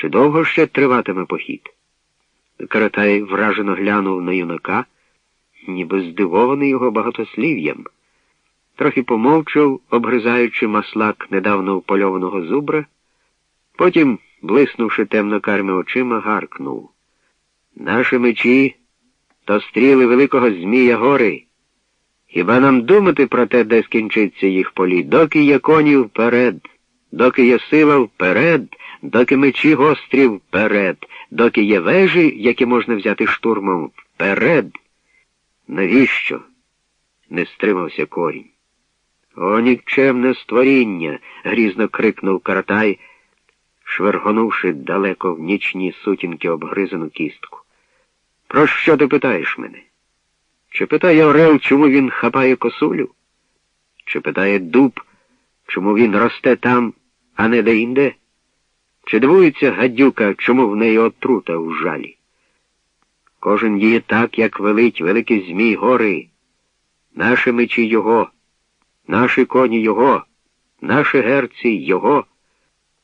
Чи довго ще триватиме похід? Каратай вражено глянув на юнака, ніби здивований його багатослів'ям. Трохи помовчав, обгризаючи маслак недавно упольованого зубра, потім, блиснувши темно карми очима, гаркнув. Наші мечі то стріли великого Змія гори. Хіба нам думати про те, де скінчиться їх полі, доки є коні вперед, доки є сила вперед, доки мечі гострі вперед, доки є вежі, які можна взяти штурмом вперед. Навіщо? не стримався корінь. О, нікчемне створіння. грізно крикнув Каратай, швергонувши далеко в нічні сутінки обгризану кістку. Про що ти питаєш мене? Чи питає Орел, чому він хапає косулю? Чи питає дуб, чому він росте там, а не де-інде? Чи дивується гадюка, чому в неї отрута у жалі? Кожен діє так, як велить великий Змій гори. Наші мечі його, наші коні його, наші герці його.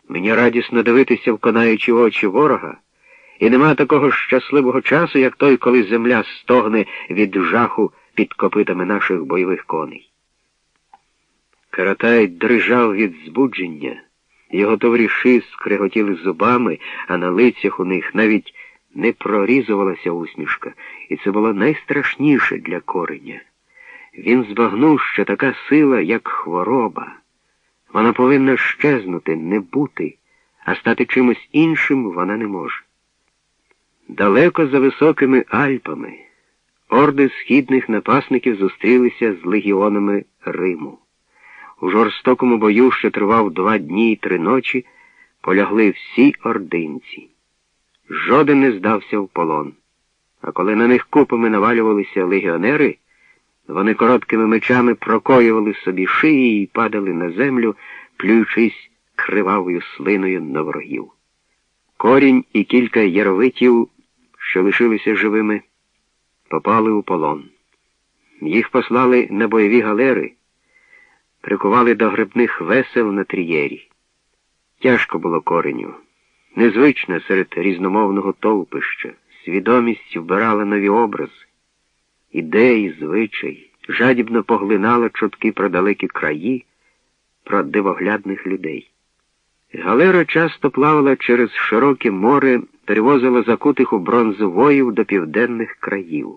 Мені радісно дивитися, вконаючи очі ворога. І нема такого щасливого часу, як той, коли земля стогне від жаху під копитами наших бойових коней. Каратай дрижав від збудження, його товариші скриготіли зубами, а на лицях у них навіть не прорізувалася усмішка, і це було найстрашніше для кореня. Він збагнув, що така сила, як хвороба, вона повинна щезнути, не бути, а стати чимось іншим вона не може. Далеко за високими Альпами орди східних напасників зустрілися з легіонами Риму. У жорстокому бою, що тривав два дні і три ночі, полягли всі ординці. Жоден не здався в полон. А коли на них купами навалювалися легіонери, вони короткими мечами прокоювали собі шиї і падали на землю, плюючись кривавою слиною на ворогів. Корінь і кілька яровитів що лишилися живими, попали у полон. Їх послали на бойові галери, прикували до грибних весел на трієрі. Тяжко було кореню, незвично серед різномовного товпища, свідомість вбирала нові образи, ідеї, звичай, жадібно поглинала чутки про далекі краї, про дивоглядних людей. Галера часто плавала через широке море перевозила закутих у бронзу воїв до південних країв.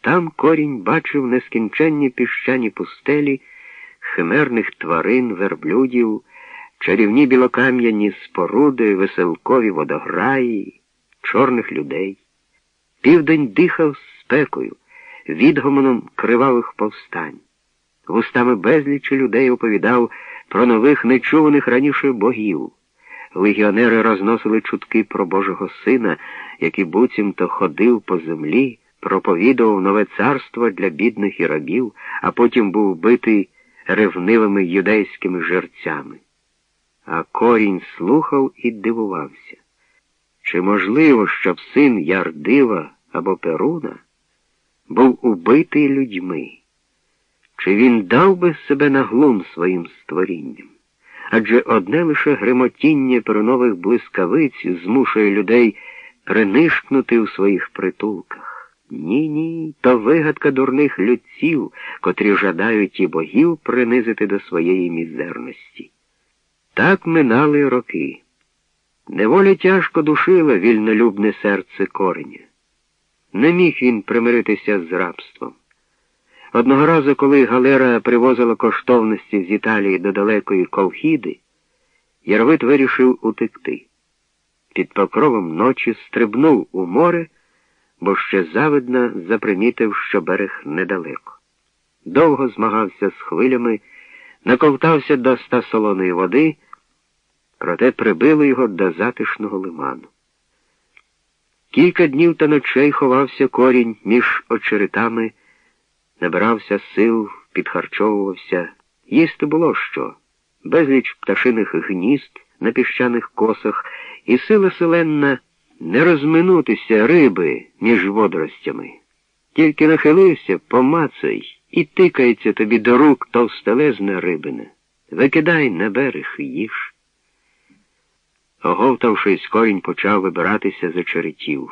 Там корінь бачив нескінченні піщані пустелі, химерних тварин, верблюдів, чарівні білокам'яні споруди, веселкові водограї, чорних людей. Південь дихав спекою, відгомоном кривавих повстань. Вустами безлічі людей оповідав про нових нечуваних раніше богів. Легіонери розносили чутки про Божого Сина, який буцімто ходив по землі, проповідував нове царство для бідних і рабів, а потім був битий ревнивими юдейськими жерцями. А корінь слухав і дивувався. Чи можливо, щоб син Ярдива або Перуна був убитий людьми? Чи він дав би себе на глум своїм створінням? адже одне лише гримотіння перонових блискавиць змушує людей принишкнути у своїх притулках. Ні, ні, то вигадка дурних людців, котрі жадають і богів принизити до своєї мізерності. Так минали роки. Неволя тяжко душила вільнолюбне серце кореня. Не міг він примиритися з рабством. Одного разу, коли галера привозила коштовності з Італії до далекої Колхіди, Ярвит вирішив утекти. Під покровом ночі стрибнув у море, бо ще завидно запримітив, що берег недалеко. Довго змагався з хвилями, наковтався до ста солоної води, проте прибило його до затишного лиману. Кілька днів та ночей ховався корінь між очеретами набирався сил, підхарчовувався. Їсти було що, безліч пташиних гнізд на піщаних косах, і сила селенна не розминутися риби між водоростями. Тільки нахилився, помацай, і тикається тобі до рук товстелезна рибина. Викидай на берег їж. Оговтавшись, корінь почав вибиратися за черетів.